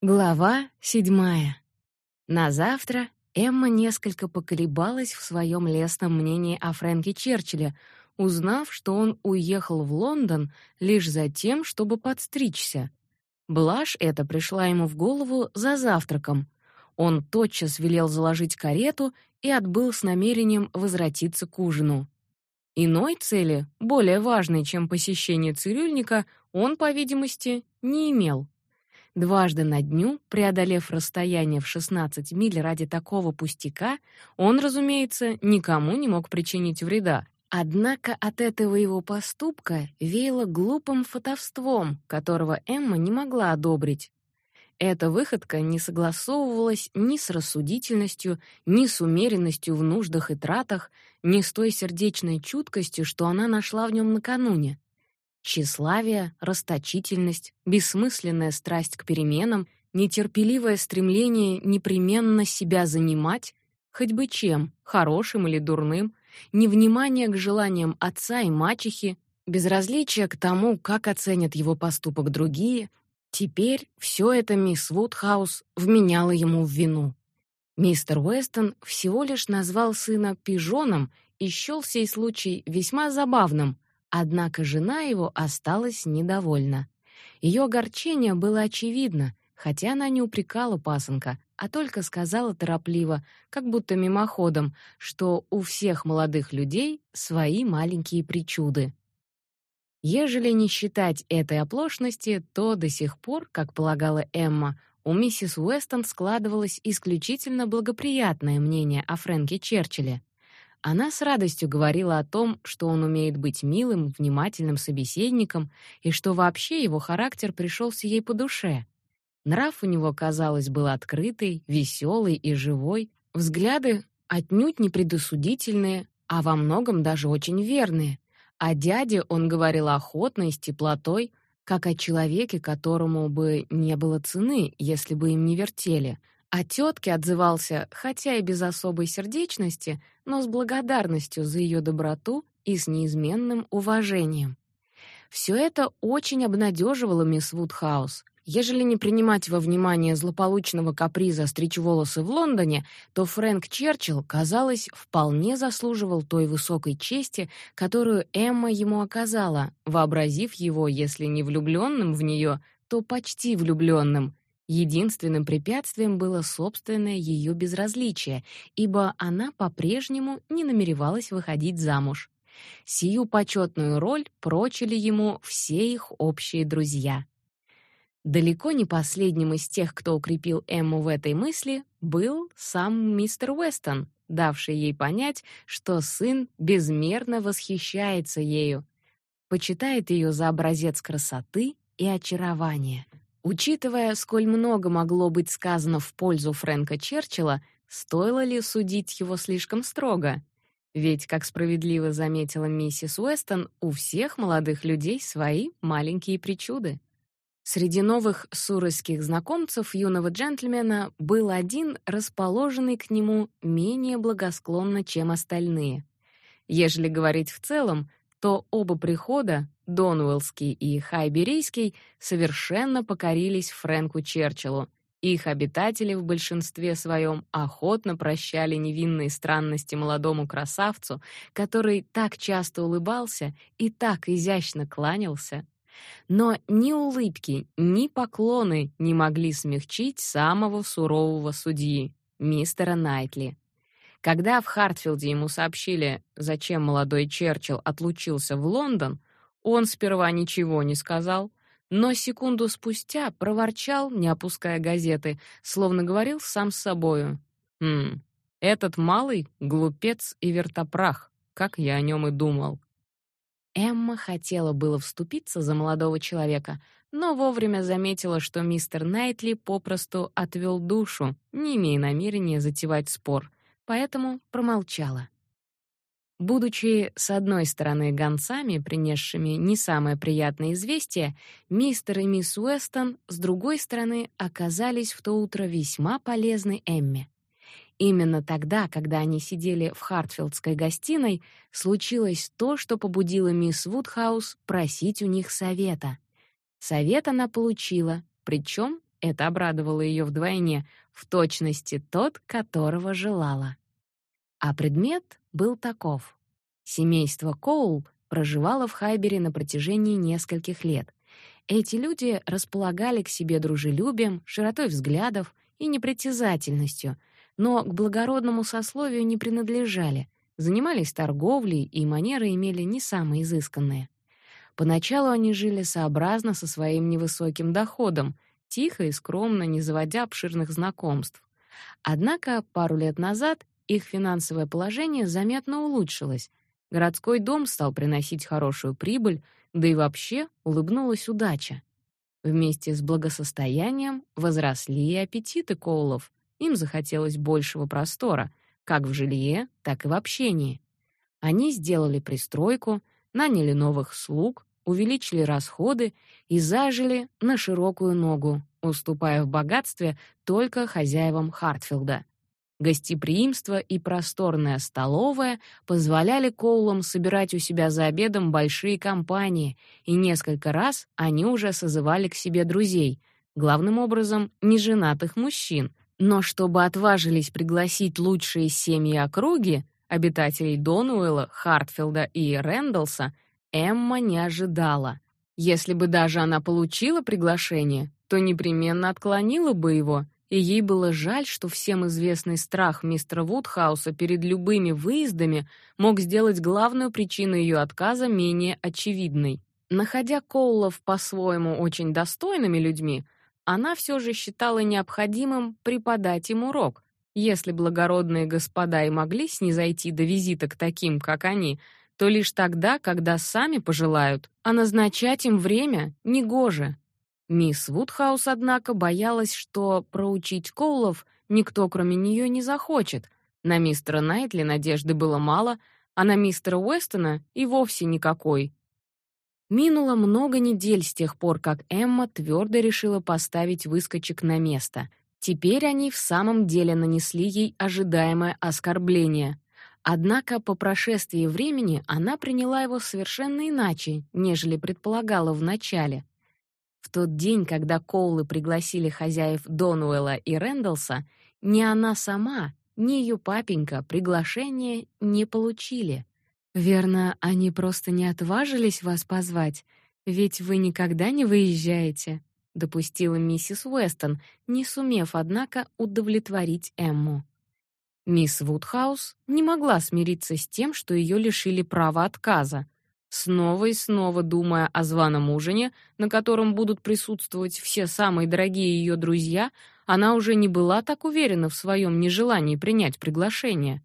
Глава седьмая. На завтра Эмма несколько поколебалась в своем лестном мнении о Фрэнке Черчилле, узнав, что он уехал в Лондон лишь за тем, чтобы подстричься. Блажь эта пришла ему в голову за завтраком. Он тотчас велел заложить карету и отбыл с намерением возвратиться к ужину. Иной цели, более важной, чем посещение цирюльника, он, по видимости, не имел. Дважды на дню, преодолев расстояние в 16 миль ради такого пустяка, он, разумеется, никому не мог причинить вреда. Однако от этого его поступка веяло глупым фатовством, которого Эмма не могла одобрить. Эта выходка не согласовывалась ни с рассудительностью, ни с умеренностью в нуждах и тратах, ни с той сердечной чуткостью, что она нашла в нем накануне. Тщеславие, расточительность, бессмысленная страсть к переменам, нетерпеливое стремление непременно себя занимать, хоть бы чем, хорошим или дурным, невнимание к желаниям отца и мачехи, безразличие к тому, как оценят его поступок другие, теперь все это мисс Вудхаус вменяла ему в вину. Мистер Уэстон всего лишь назвал сына пижоном и счел сей случай весьма забавным — Однако жена его осталась недовольна. Ее огорчение было очевидно, хотя она не упрекала пасынка, а только сказала торопливо, как будто мимоходом, что у всех молодых людей свои маленькие причуды. Ежели не считать этой оплошности, то до сих пор, как полагала Эмма, у миссис Уэстон складывалось исключительно благоприятное мнение о Фрэнке Черчилле. Она с радостью говорила о том, что он умеет быть милым, внимательным собеседником и что вообще его характер пришелся ей по душе. Нрав у него, казалось, был открытый, веселый и живой, взгляды отнюдь не предосудительные, а во многом даже очень верные. О дяде он говорил охотно и с теплотой, как о человеке, которому бы не было цены, если бы им не вертели, о тетке отзывался, хотя и без особой сердечности, но с благодарностью за ее доброту и с неизменным уважением. Все это очень обнадеживало мисс Вудхаус. Ежели не принимать во внимание злополучного каприза стричь волосы в Лондоне, то Фрэнк Черчилл, казалось, вполне заслуживал той высокой чести, которую Эмма ему оказала, вообразив его, если не влюбленным в нее, то почти влюбленным, Единственным препятствием было собственное ее безразличие, ибо она по-прежнему не намеревалась выходить замуж. Сию почетную роль прочили ему все их общие друзья. Далеко не последним из тех, кто укрепил Эмму в этой мысли, был сам мистер Уэстон, давший ей понять, что сын безмерно восхищается ею, почитает ее за образец красоты и очарования. Учитывая, сколь много могло быть сказано в пользу Фрэнка Черчилля, стоило ли судить его слишком строго? Ведь, как справедливо заметила миссис Уэстон, у всех молодых людей свои маленькие причуды. Среди новых суройских знакомцев юного джентльмена был один, расположенный к нему менее благосклонно, чем остальные. Ежели говорить в целом, то оба прихода, Донуэллский и Хайберийский, совершенно покорились Фрэнку Черчиллу. Их обитатели в большинстве своем охотно прощали невинные странности молодому красавцу, который так часто улыбался и так изящно кланялся. Но ни улыбки, ни поклоны не могли смягчить самого сурового судьи, мистера Найтли. Когда в Хартфилде ему сообщили, зачем молодой Черчилл отлучился в Лондон, он сперва ничего не сказал, но секунду спустя проворчал, не опуская газеты, словно говорил сам с собою: "Хм, этот малый глупец и вертопрах, как я о нем и думал". Эмма хотела было вступиться за молодого человека, но вовремя заметила, что мистер Найтли попросту отвел душу, не имея намерения затевать спор поэтому промолчала. Будучи с одной стороны гонцами, принесшими не самое приятное известие, мистер и мисс Уэстон с другой стороны оказались в то утро весьма полезны Эмме. Именно тогда, когда они сидели в Хартфилдской гостиной, случилось то, что побудило мисс Вудхаус просить у них совета. Совет она получила, причем это обрадовало ее вдвойне, в точности тот, которого желала. А предмет был таков. Семейство Коул проживало в Хайбере на протяжении нескольких лет. Эти люди располагали к себе дружелюбием, широтой взглядов и непритязательностью, но к благородному сословию не принадлежали, занимались торговлей и манеры имели не самые изысканные. Поначалу они жили сообразно со своим невысоким доходом, тихо и скромно, не заводя обширных знакомств. Однако пару лет назад их финансовое положение заметно улучшилось. Городской дом стал приносить хорошую прибыль, да и вообще улыбнулась удача. Вместе с благосостоянием возросли и аппетиты Коулов. Им захотелось большего простора, как в жилье, так и в общении. Они сделали пристройку, наняли новых слуг, увеличили расходы и зажили на широкую ногу, уступая в богатстве только хозяевам Хартфилда. Гостеприимство и просторная столовая позволяли Коулам собирать у себя за обедом большие компании, и несколько раз они уже созывали к себе друзей, главным образом неженатых мужчин. Но чтобы отважились пригласить лучшие семьи округи, обитателей Донуэлла, Хартфилда и Рэндалса, Эмма не ожидала. Если бы даже она получила приглашение, то непременно отклонила бы его — и ей было жаль, что всем известный страх мистера Вудхауса перед любыми выездами мог сделать главную причину ее отказа менее очевидной. Находя Коулов по-своему очень достойными людьми, она все же считала необходимым преподать им урок. Если благородные господа и могли снизойти до визита к таким, как они, то лишь тогда, когда сами пожелают, а назначать им время негоже. Мисс Вудхаус, однако, боялась, что проучить Коулов никто, кроме нее, не захочет. На мистера Найтли надежды было мало, а на мистера Уэстона и вовсе никакой. Минуло много недель с тех пор, как Эмма твердо решила поставить выскочек на место. Теперь они в самом деле нанесли ей ожидаемое оскорбление. Однако по прошествии времени она приняла его совершенно иначе, нежели предполагала вначале. В тот день, когда Коулы пригласили хозяев Донуэлла и Рэндалса, ни она сама, ни ее папенька приглашение не получили. Верно, они просто не отважились вас позвать, ведь вы никогда не выезжаете, допустила миссис Уэстон, не сумев однако удовлетворить Эмму. Мисс Вудхаус не могла смириться с тем, что ее лишили права отказа. Снова и снова думая о званом ужине, на котором будут присутствовать все самые дорогие ее друзья, она уже не была так уверена в своем нежелании принять приглашение.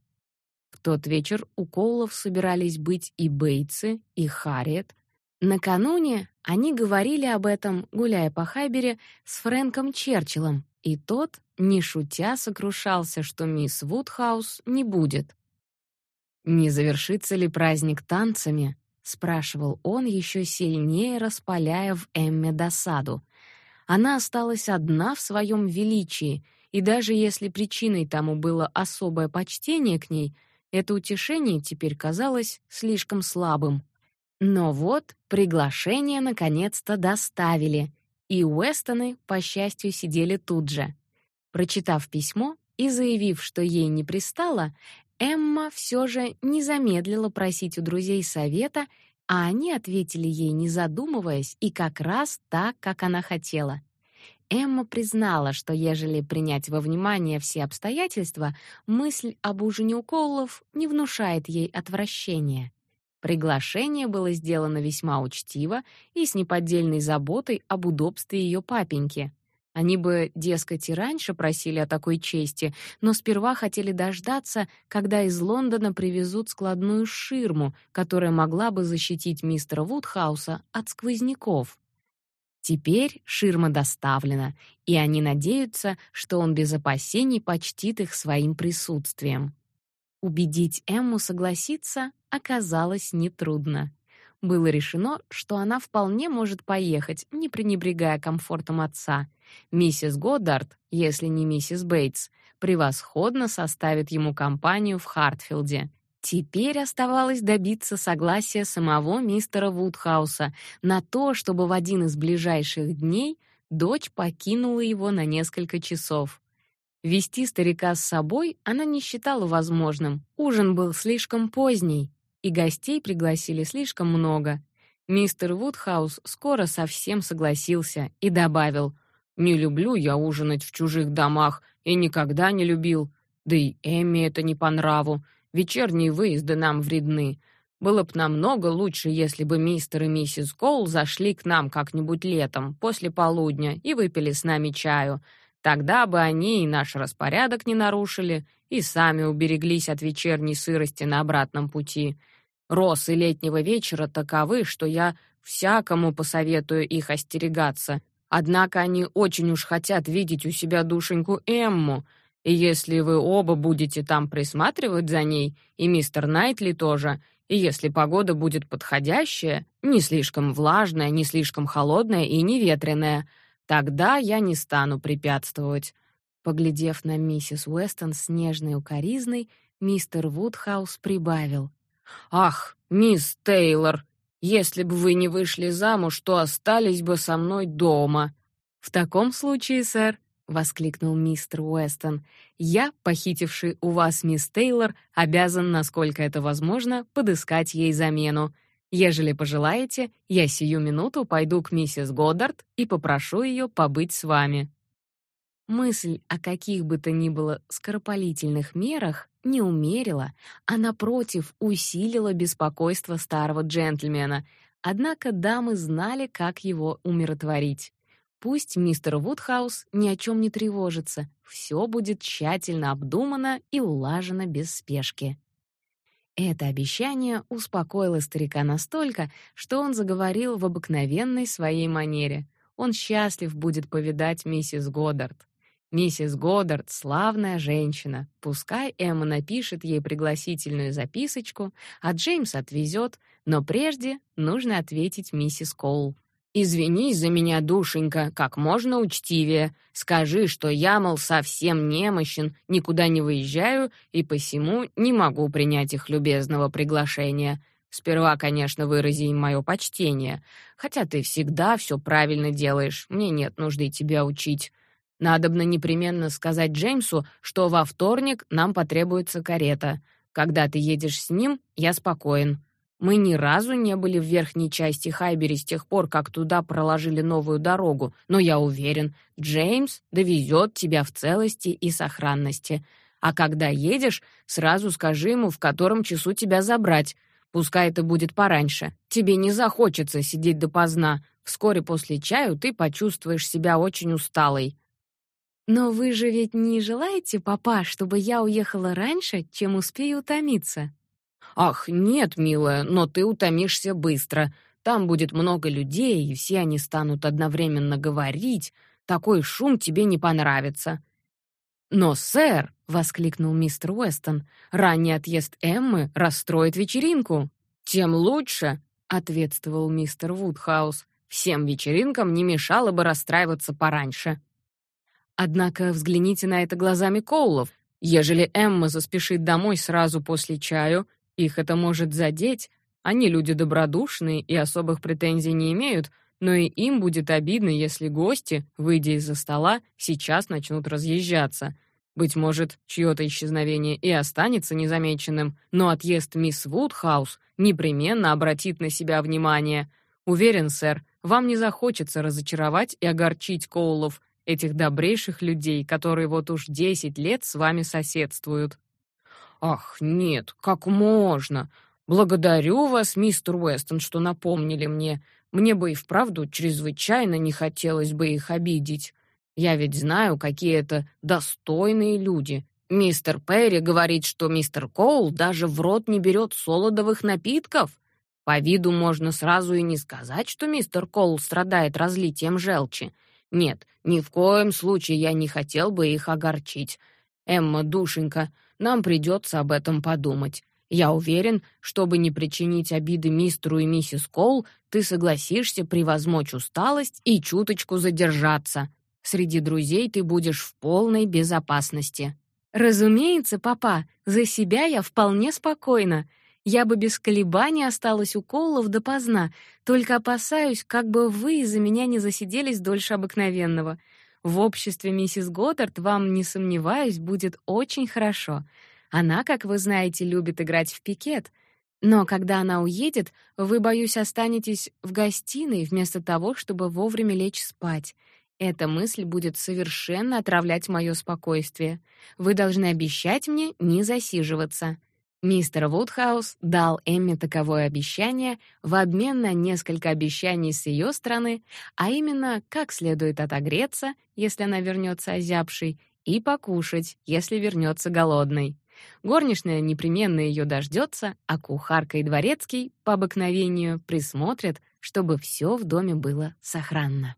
В тот вечер у Коулов собирались быть и Бейтсы, и Харриет. Накануне они говорили об этом, гуляя по Хайбере с Фрэнком Черчиллом, и тот, не шутя, сокрушался, что мисс Вудхаус не будет. Не завершится ли праздник танцами? Спрашивал он, еще сильнее распаляя в Эмме досаду. Она осталась одна в своем величии, и даже если причиной тому было особое почтение к ней, это утешение теперь казалось слишком слабым. Но вот приглашение наконец-то доставили, и Уэстоны, по счастью, сидели тут же. Прочитав письмо и заявив, что ей не пристало, Эмма все же не замедлила просить у друзей совета, а они ответили ей, не задумываясь, и как раз так, как она хотела. Эмма признала, что ежели принять во внимание все обстоятельства, мысль об ужине у Коллов не внушает ей отвращения. Приглашение было сделано весьма учтиво и с неподдельной заботой об удобстве ее папеньки. Они бы, дескать, и раньше просили о такой чести, но сперва хотели дождаться, когда из Лондона привезут складную ширму, которая могла бы защитить мистера Вудхауса от сквозняков. Теперь ширма доставлена, и они надеются, что он без опасений почтит их своим присутствием. Убедить Эмму согласиться оказалось нетрудно было решено, что она вполне может поехать, не пренебрегая комфортом отца. Миссис Годдард, если не миссис Бейтс, превосходно составит ему компанию в Хартфилде. Теперь оставалось добиться согласия самого мистера Вудхауса на то, чтобы в один из ближайших дней дочь покинула его на несколько часов. Вести старика с собой она не считала возможным. Ужин был слишком поздний, и гостей пригласили слишком много. Мистер Вудхаус скоро совсем согласился и добавил: "Не люблю я ужинать в чужих домах и никогда не любил. Да и Эмми это не по нраву. Вечерние выезды нам вредны. Было бы намного лучше, если бы мистер и миссис Коул зашли к нам как-нибудь летом, после полудня, и выпили с нами чаю. Тогда бы они и наш распорядок не нарушили, и сами убереглись от вечерней сырости на обратном пути. Росы летнего вечера таковы, что я всякому посоветую их остерегаться. Однако они очень уж хотят видеть у себя душеньку Эмму, и если вы оба будете там присматривать за ней, и мистер Найтли тоже, и если погода будет подходящая, не слишком влажная, не слишком холодная и не ветреная, тогда я не стану препятствовать. Поглядев на миссис Уэстон с нежной укоризной, мистер Вудхаус прибавил: "Ах, мисс Тейлор, если бы вы не вышли замуж, то остались бы со мной дома". В таком случае, сэр, воскликнул мистер Уэстон. Я, похитивший у вас мисс Тейлор, обязан, насколько это возможно, подыскать ей замену. Ежели пожелаете, я сию минуту пойду к миссис Годдард и попрошу ее побыть с вами. Мысль о каких бы то ни было скоропалительных мерах не умерила, а напротив усилила беспокойство старого джентльмена. Однако дамы знали, как его умиротворить. Пусть мистер Вудхаус ни о чем не тревожится, все будет тщательно обдумано и улажено без спешки. Это обещание успокоило старика настолько, что он заговорил в обыкновенной своей манере. Он счастлив будет повидать миссис Годдард. Миссис Годдард славная женщина. Пускай Эмма напишет ей пригласительную записочку, а Джеймс отвезет, но прежде нужно ответить миссис Коул. Извини за меня, душенька, как можно учтивее. Скажи, что я, мол, совсем немощен, никуда не выезжаю и посему не могу принять их любезного приглашения. Сперва, конечно, вырази им мое почтение, хотя ты всегда все правильно делаешь, мне нет нужды тебя учить. Надобно непременно сказать Джеймсу, что во вторник нам потребуется карета. Когда ты едешь с ним, я спокоен. Мы ни разу не были в верхней части Хайбери с тех пор, как туда проложили новую дорогу, но я уверен, Джеймс довезет тебя в целости и сохранности. А когда едешь, сразу скажи ему, в котором часу тебя забрать. Пускай это будет пораньше. Тебе не захочется сидеть допоздна. Вскоре после чаю ты почувствуешь себя очень усталой. Но вы же ведь не желаете, папа, чтобы я уехала раньше, чем успею утомиться? Ах, нет, милая, но ты утомишься быстро. Там будет много людей, и все они станут одновременно говорить. Такой шум тебе не понравится. Но, сэр, воскликнул мистер Уэстон, ранний отъезд Эммы расстроит вечеринку. Тем лучше, ответствовал мистер Вудхаус. Всем вечеринкам не мешало бы расстраиваться пораньше. Однако взгляните на это глазами Коулов. Ежели Эмма заспешит домой сразу после чаю, их это может задеть. Они люди добродушные и особых претензий не имеют, но и им будет обидно, если гости, выйдя из-за стола, сейчас начнут разъезжаться. Быть может, чье-то исчезновение и останется незамеченным, но отъезд мисс Вудхаус непременно обратит на себя внимание. Уверен, сэр, вам не захочется разочаровать и огорчить Коулов, этих добрейших людей, которые вот уж десять лет с вами соседствуют. Ах, нет, как можно? Благодарю вас, мистер Уэстон, что напомнили мне. Мне бы и вправду чрезвычайно не хотелось бы их обидеть. Я ведь знаю, какие это достойные люди. Мистер Перри говорит, что мистер Коул даже в рот не берет солодовых напитков. По виду можно сразу и не сказать, что мистер Коул страдает разлитием желчи. Нет, ни в коем случае я не хотел бы их огорчить. Эмма, душенька, нам придется об этом подумать. Я уверен, чтобы не причинить обиды мистеру и миссис Кол, ты согласишься превозмочь усталость и чуточку задержаться. Среди друзей ты будешь в полной безопасности. Разумеется, папа, за себя я вполне спокойна. Я бы без колебаний осталась у Коулов допоздна, только опасаюсь, как бы вы из-за меня не засиделись дольше обыкновенного. В обществе миссис Годдард вам, не сомневаюсь, будет очень хорошо. Она, как вы знаете, любит играть в пикет. Но когда она уедет, вы, боюсь, останетесь в гостиной вместо того, чтобы вовремя лечь спать. Эта мысль будет совершенно отравлять мое спокойствие. Вы должны обещать мне не засиживаться. Мистер Вудхаус дал Эмме таковое обещание в обмен на несколько обещаний с ее стороны, а именно, как следует отогреться, если она вернется озябшей, и покушать, если вернется голодной. Горничная непременно ее дождется, а кухарка и дворецкий по обыкновению присмотрят, чтобы все в доме было сохранно.